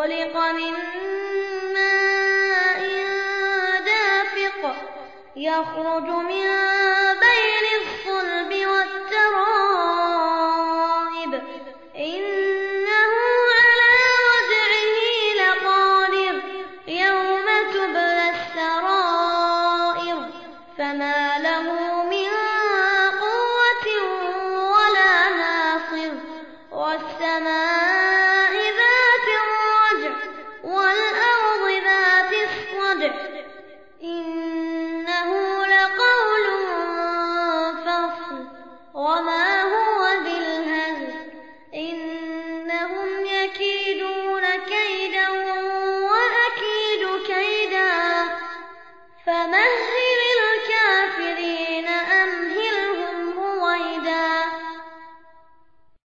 خلق من ماء دافق يخرج من بين الصلب والترائب. إنه على رجعه لقادر. يوم تبلى السرائر. فما له